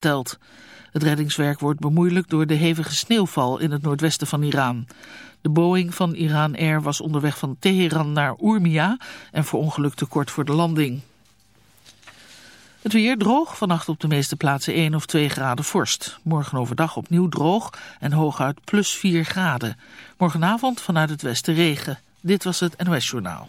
telt. Het reddingswerk wordt bemoeilijkt door de hevige sneeuwval in het noordwesten van Iran. De Boeing van Iran Air was onderweg van Teheran naar Urmia en verongelukte kort voor de landing. Het weer droog, vannacht op de meeste plaatsen 1 of 2 graden vorst. Morgen overdag opnieuw droog en hooguit plus 4 graden. Morgenavond vanuit het westen regen. Dit was het NOS Journaal.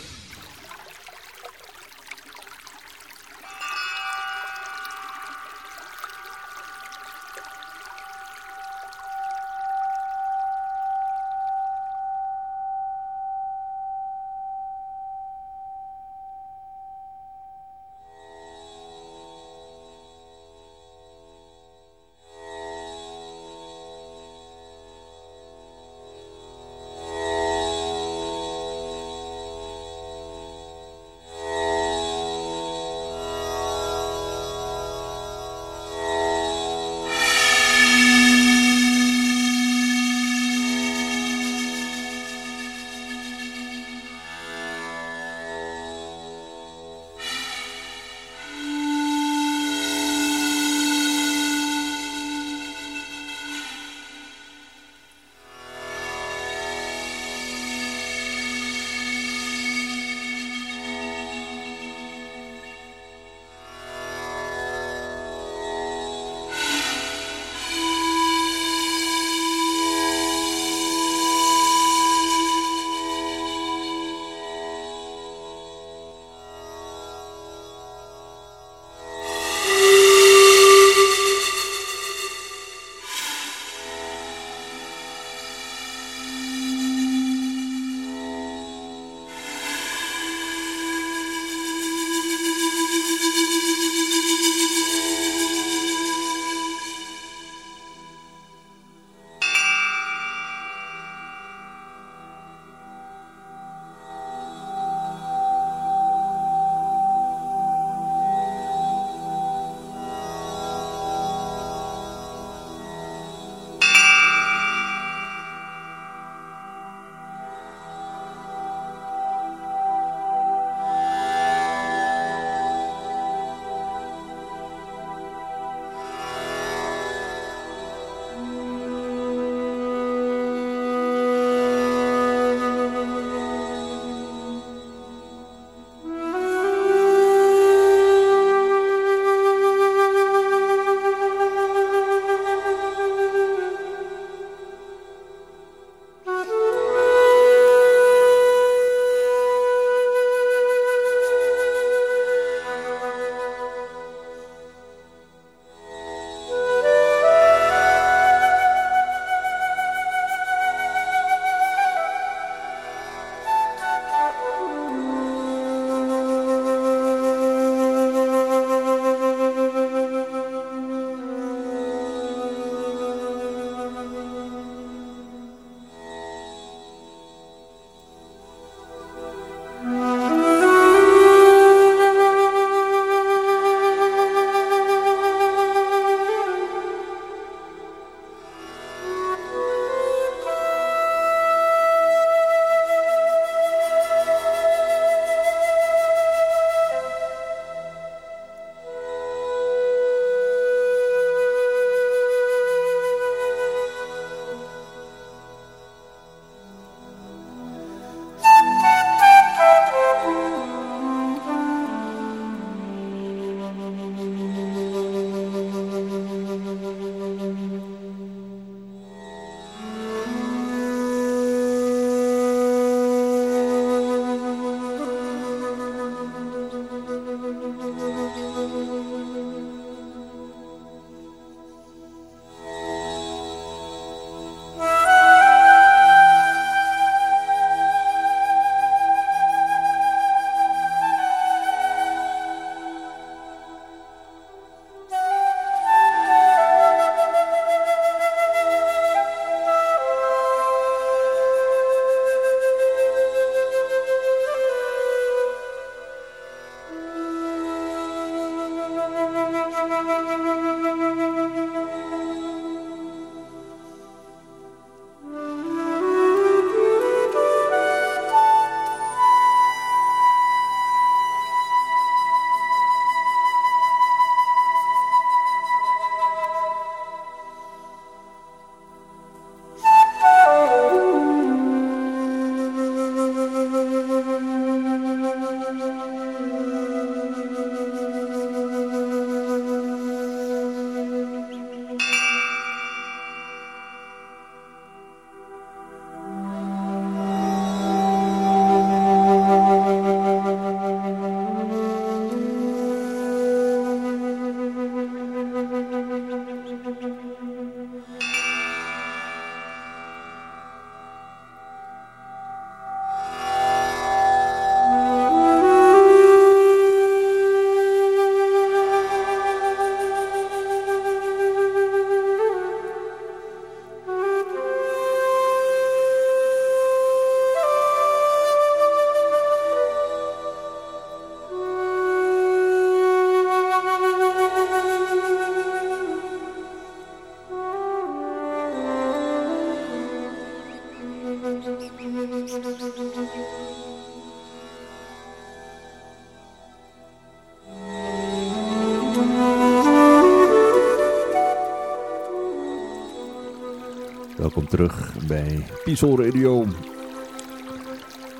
Welkom terug bij Piesel Radio.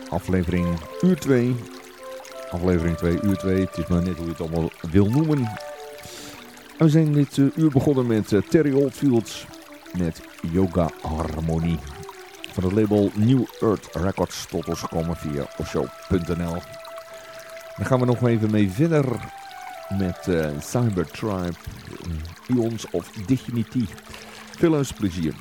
Aflevering uur 2. Aflevering 2, uur 2. Het is maar net hoe je het allemaal wil noemen. En we zijn dit uh, uur begonnen met uh, Terry Oldfields met Yoga Harmonie. Van het label New Earth Records tot ons gekomen via offshow.nl. Dan gaan we nog even mee verder met uh, Cybertribe, Ions of Dignity. Veel plezier.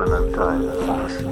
When I'm tired,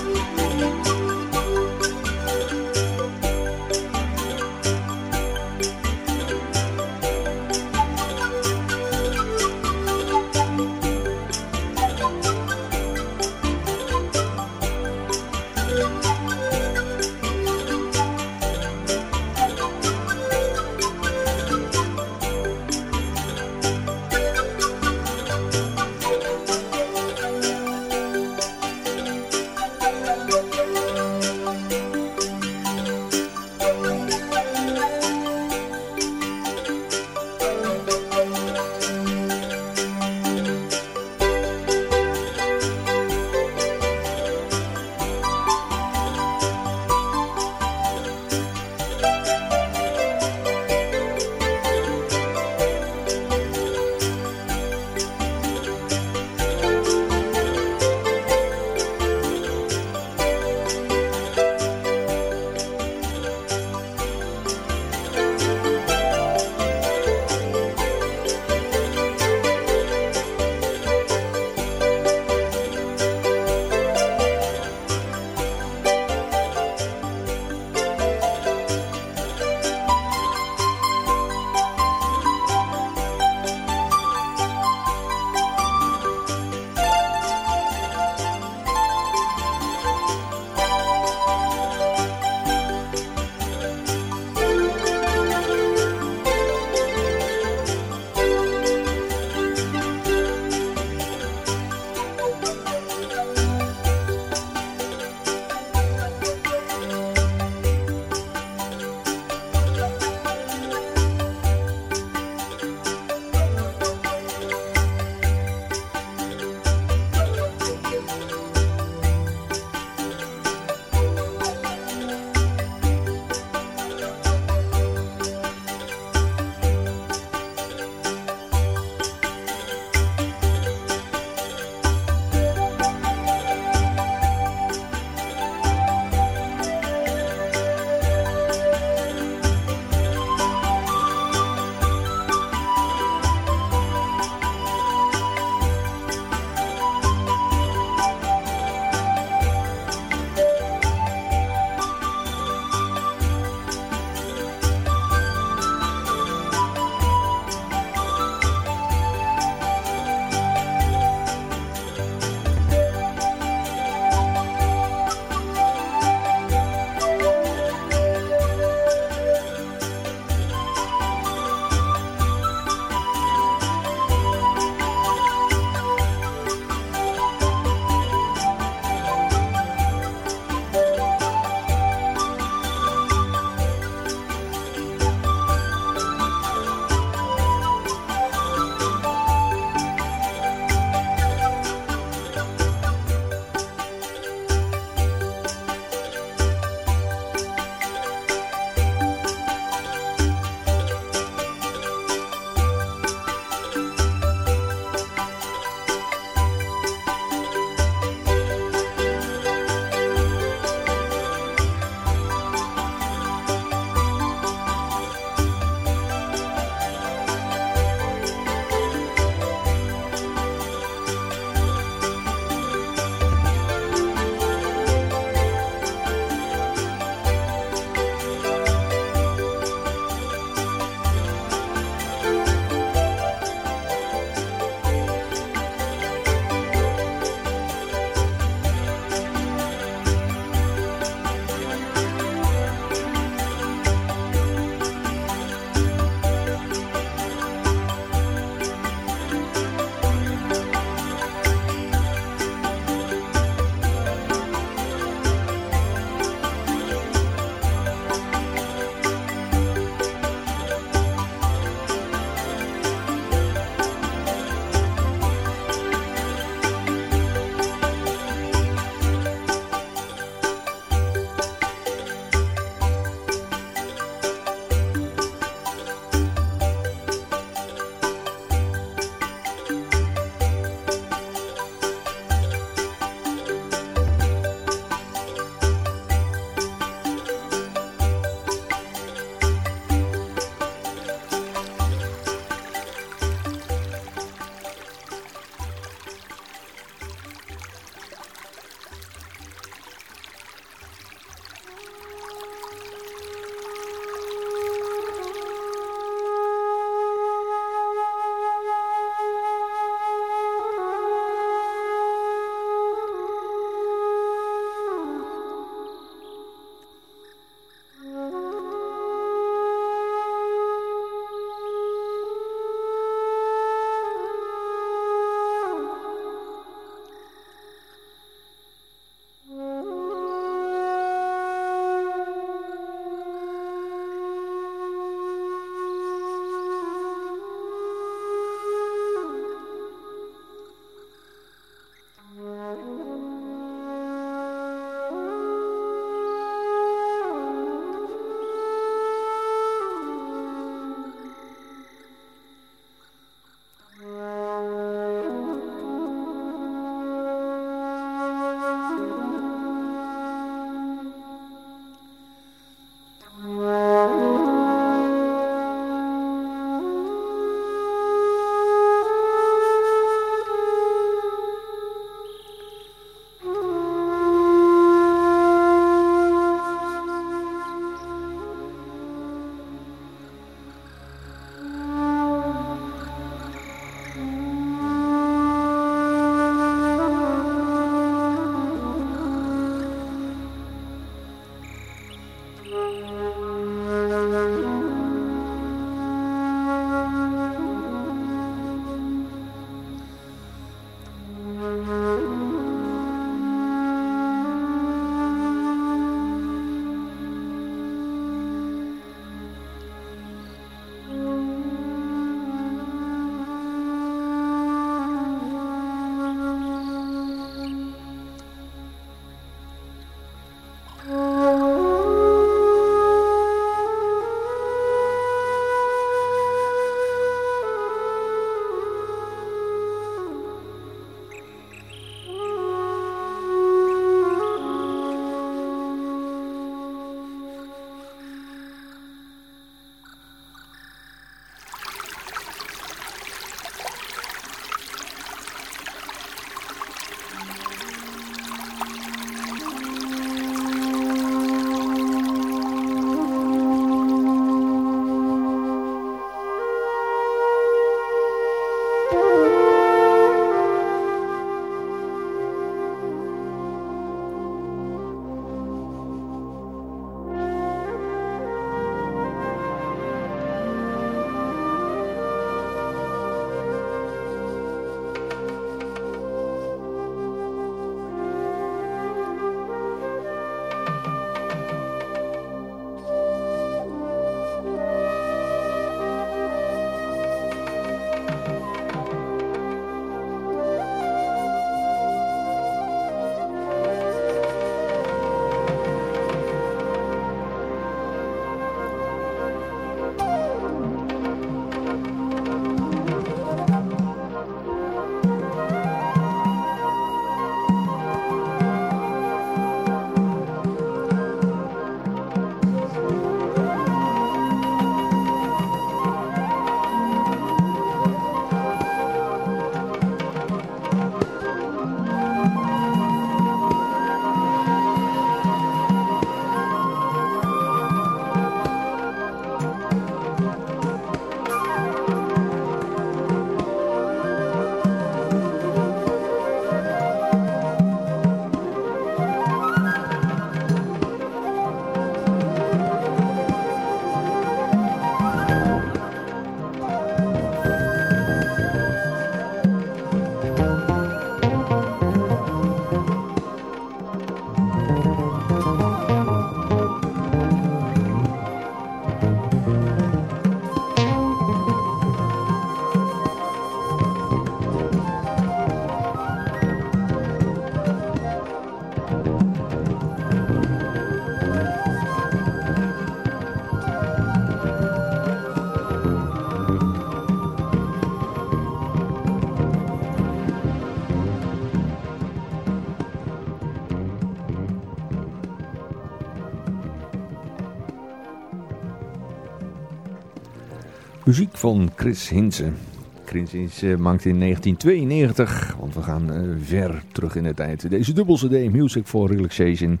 van Chris Hinsen. Chris Hinsen maakte in 1992, want we gaan uh, ver terug in de tijd, deze dubbel CD Music for Relaxation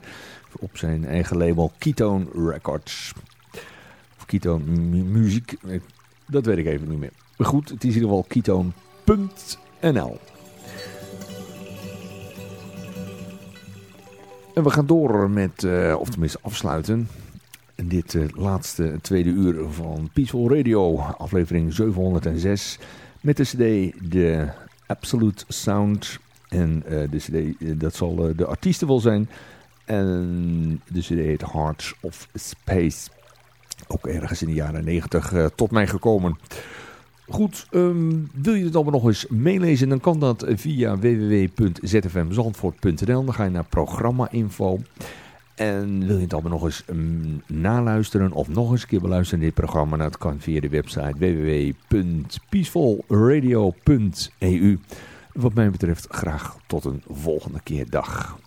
op zijn eigen label Ketone Records. Of Ketone Muziek, dat weet ik even niet meer. Maar goed, het is in ieder geval ketone.nl. En we gaan door met, uh, of tenminste afsluiten, dit uh, laatste tweede uur van Peaceful Radio, aflevering 706. Met de cd de Absolute Sound. En uh, de cd, dat zal de artiesten wel zijn. En de cd heet Hearts of Space. Ook ergens in de jaren 90 tot mij gekomen. Goed, um, wil je het allemaal nog eens meelezen, dan kan dat via www.zfmzandvoort.nl. Dan ga je naar programma-info. En wil je het allemaal nog eens ehm, naluisteren of nog eens een keer beluisteren dit programma? Dat kan via de website www.peacefulradio.eu. Wat mij betreft graag tot een volgende keer. Dag.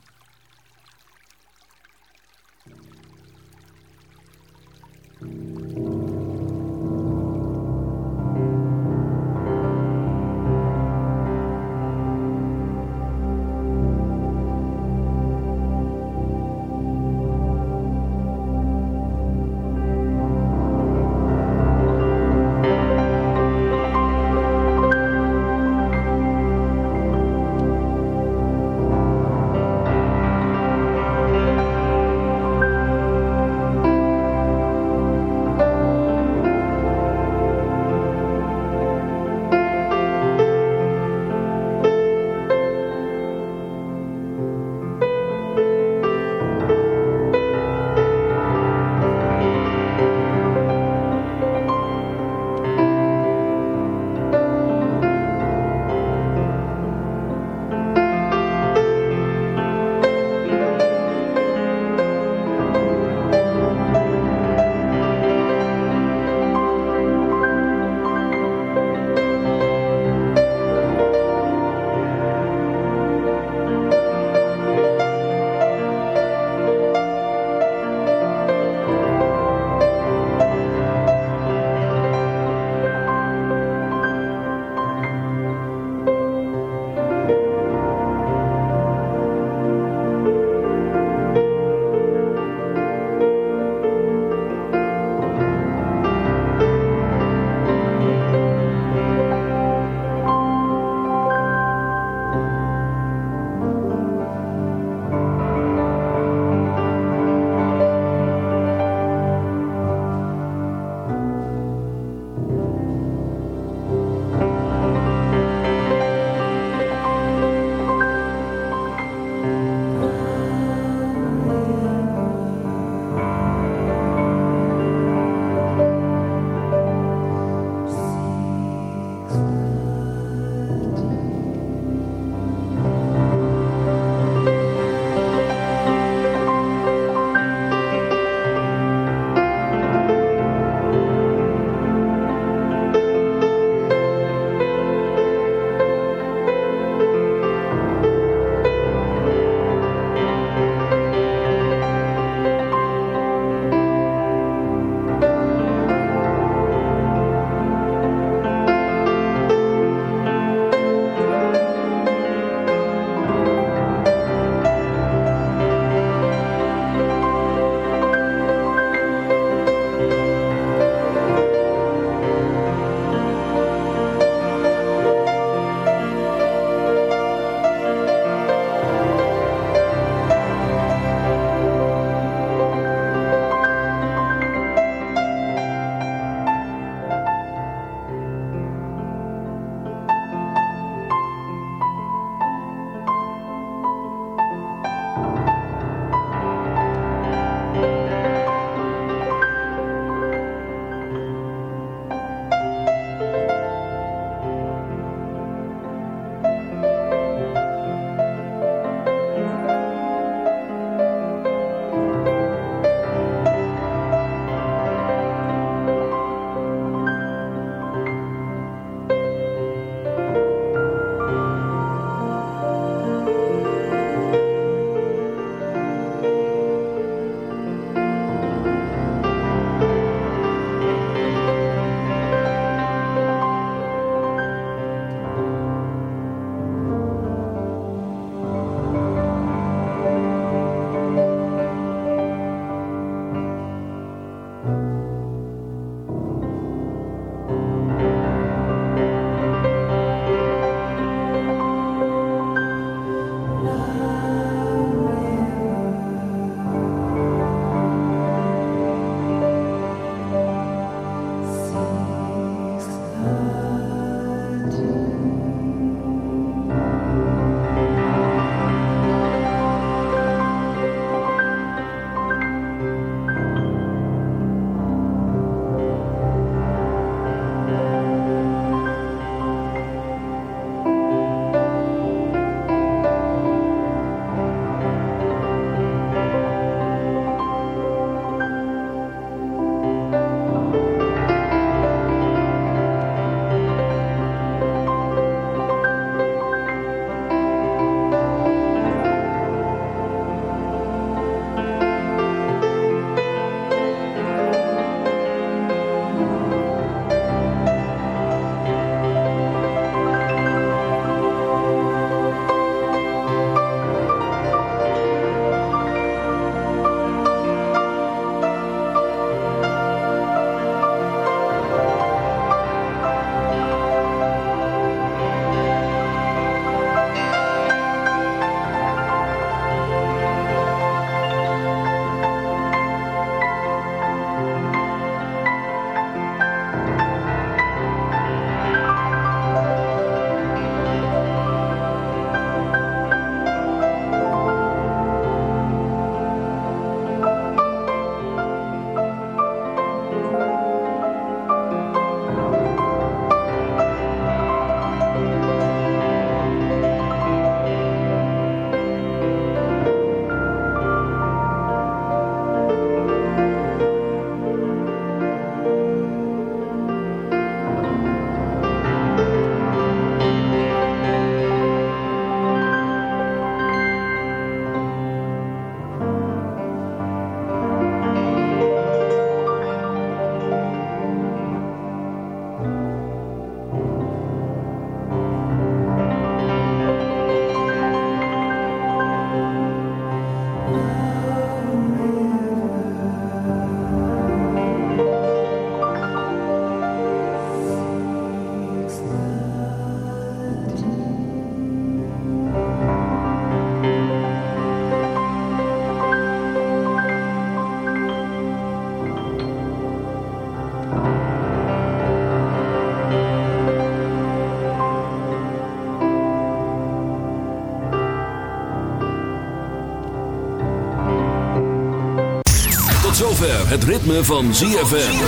Tot zover het ritme van ZFM.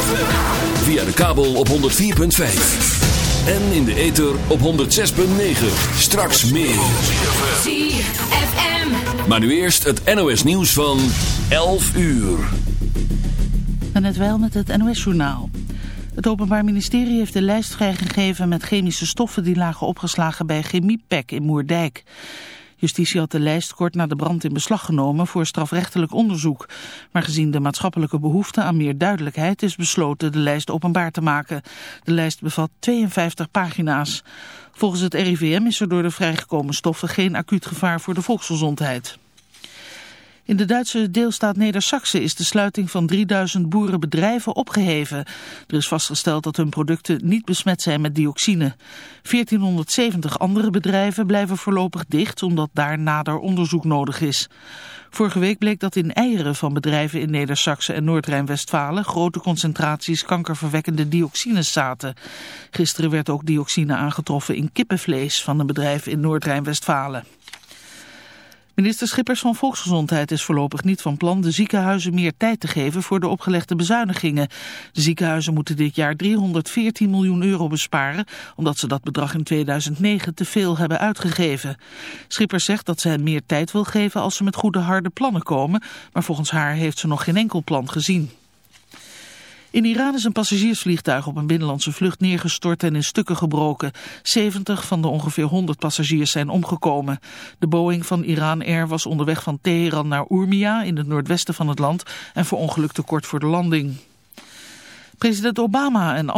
Via de kabel op 104.5. En in de ether op 106.9. Straks meer. ZFM. Maar nu eerst het NOS nieuws van 11 uur. En net wel met het NOS-journaal. Het Openbaar Ministerie heeft de lijst vrijgegeven met chemische stoffen die lagen opgeslagen bij Chemiepek in Moerdijk. Justitie had de lijst kort na de brand in beslag genomen voor strafrechtelijk onderzoek. Maar gezien de maatschappelijke behoefte aan meer duidelijkheid is besloten de lijst openbaar te maken. De lijst bevat 52 pagina's. Volgens het RIVM is er door de vrijgekomen stoffen geen acuut gevaar voor de volksgezondheid. In de Duitse deelstaat Neder-Saxe is de sluiting van 3000 boerenbedrijven opgeheven. Er is vastgesteld dat hun producten niet besmet zijn met dioxine. 1470 andere bedrijven blijven voorlopig dicht omdat daar nader onderzoek nodig is. Vorige week bleek dat in eieren van bedrijven in Neder-Saxe en Noord-Rijn-Westfalen grote concentraties kankerverwekkende dioxines zaten. Gisteren werd ook dioxine aangetroffen in kippenvlees van een bedrijf in Noord-Rijn-Westfalen. Minister Schippers van Volksgezondheid is voorlopig niet van plan de ziekenhuizen meer tijd te geven voor de opgelegde bezuinigingen. De ziekenhuizen moeten dit jaar 314 miljoen euro besparen, omdat ze dat bedrag in 2009 te veel hebben uitgegeven. Schippers zegt dat ze hen meer tijd wil geven als ze met goede harde plannen komen, maar volgens haar heeft ze nog geen enkel plan gezien. In Iran is een passagiersvliegtuig op een binnenlandse vlucht neergestort en in stukken gebroken. 70 van de ongeveer 100 passagiers zijn omgekomen. De Boeing van Iran Air was onderweg van Teheran naar Urmia in het noordwesten van het land en verongelukte kort voor de landing. President Obama en